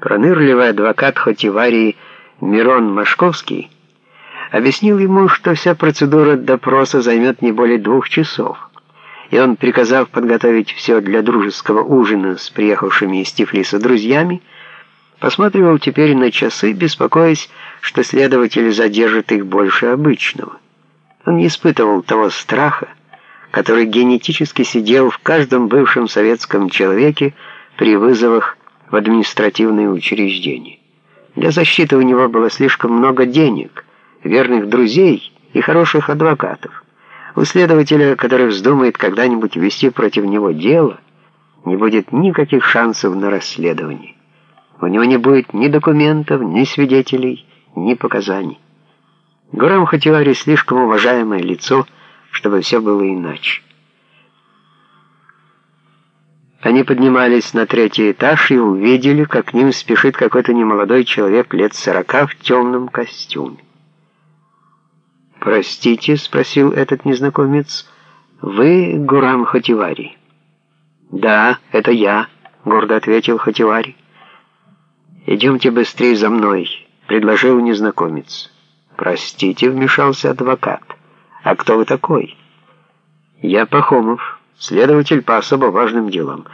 Пронырливый адвокат Хотиварии Мирон Машковский объяснил ему, что вся процедура допроса займет не более двух часов, и он, приказав подготовить все для дружеского ужина с приехавшими из Тифлиса друзьями, посматривал теперь на часы, беспокоясь, что следователь задержит их больше обычного. Он не испытывал того страха, который генетически сидел в каждом бывшем советском человеке при вызовах в административные учреждения. Для защиты у него было слишком много денег, верных друзей и хороших адвокатов. У следователя, который вздумает когда-нибудь вести против него дело, не будет никаких шансов на расследование. У него не будет ни документов, ни свидетелей, ни показаний. Гурам Хатиари слишком уважаемое лицо, чтобы все было иначе. Они поднимались на третий этаж и увидели, как к ним спешит какой-то немолодой человек лет сорока в темном костюме. «Простите», — спросил этот незнакомец, — «вы Гурам Хативари?» «Да, это я», — гордо ответил Хативари. «Идемте быстрее за мной», — предложил незнакомец. «Простите», — вмешался адвокат. «А кто вы такой?» «Я Пахомов». Следователь по особо важным делам.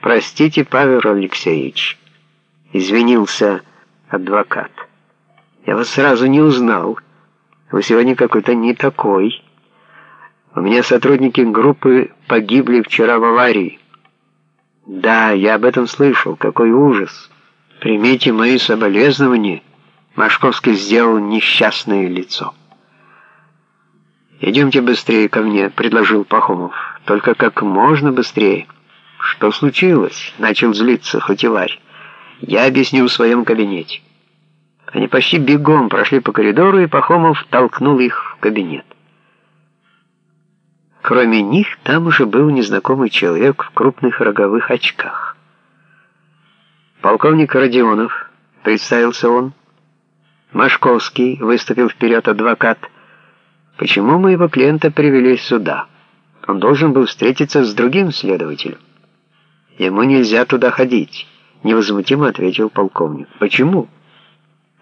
Простите, Павел Алексеевич, извинился адвокат. Я вас сразу не узнал. Вы сегодня какой-то не такой. У меня сотрудники группы погибли вчера в аварии. Да, я об этом слышал. Какой ужас. Примите мои соболезнования. Машковский сделал несчастное лицо. «Идемте быстрее ко мне», — предложил Пахомов. «Только как можно быстрее». «Что случилось?» — начал злиться Хотеварь. «Я объясню в своем кабинете». Они почти бегом прошли по коридору, и Пахомов толкнул их в кабинет. Кроме них, там уже был незнакомый человек в крупных роговых очках. «Полковник Родионов», — представился он. Машковский, выступил вперед адвокат, — Почему моего клиента привели сюда? Он должен был встретиться с другим следователем. Ему нельзя туда ходить, невозмутимо ответил полковник. Почему?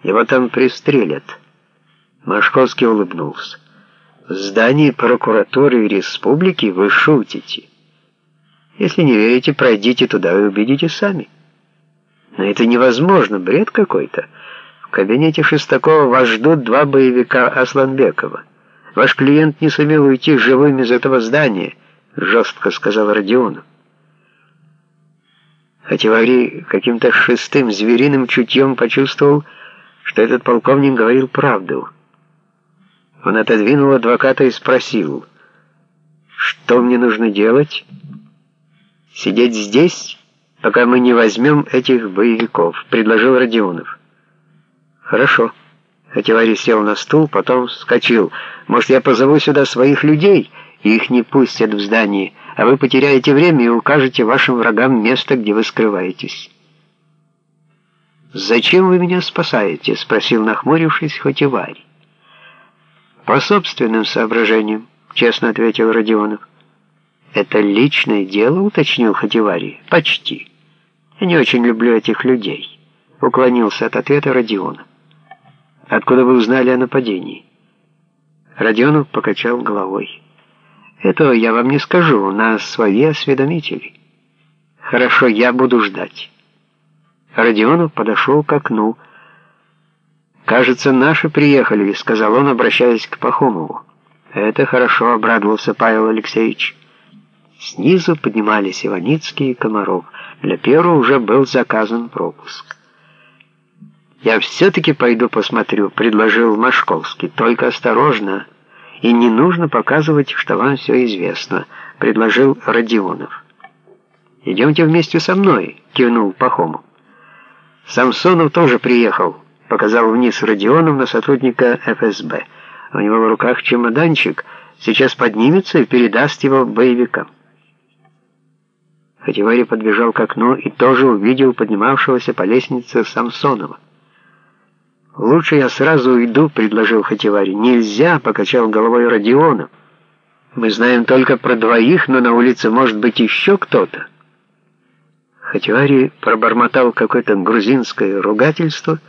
Его там пристрелят. Машковский улыбнулся. В здании прокуратуры республики вы шутите. Если не верите, пройдите туда и убедите сами. Но это невозможно, бред какой-то. В кабинете Шестакова вас ждут два боевика Асланбекова. Ваш клиент не сумел уйти живым из этого здания, жестко сказал Родионов. Хативари каким-то шестым звериным чутьем почувствовал, что этот полковник говорил правду. Он отодвинул адвоката и спросил, «Что мне нужно делать? Сидеть здесь, пока мы не возьмем этих боевиков», — предложил Родионов. «Хорошо». Хативари сел на стул, потом вскочил. «Может, я позову сюда своих людей, и их не пустят в здание, а вы потеряете время и укажете вашим врагам место, где вы скрываетесь». «Зачем вы меня спасаете?» — спросил, нахмурившись, Хативари. «По собственным соображениям», — честно ответил Родионов. «Это личное дело?» — уточнил Хативари. «Почти. Я не очень люблю этих людей», — уклонился от ответа Родионов. Откуда вы узнали о нападении?» Родионов покачал головой. «Этого я вам не скажу, у нас свои осведомители». «Хорошо, я буду ждать». Родионов подошел к окну. «Кажется, наши приехали», — сказал он, обращаясь к Пахомову. «Это хорошо», — обрадовался Павел Алексеевич. Снизу поднимались Иваницкий и Комаров. Для первого уже был заказан пропуск. «Я все-таки пойду посмотрю», — предложил Машковский. «Только осторожно, и не нужно показывать, что вам все известно», — предложил Родионов. «Идемте вместе со мной», — кивнул Пахомов. «Самсонов тоже приехал», — показал вниз Родионов на сотрудника ФСБ. У него в руках чемоданчик, сейчас поднимется и передаст его боевикам. Хативари подбежал к окну и тоже увидел поднимавшегося по лестнице Самсонова. «Лучше я сразу уйду», — предложил Хативари. «Нельзя», — покачал головой Родионов. «Мы знаем только про двоих, но на улице может быть еще кто-то». Хатиари пробормотал какое-то грузинское ругательство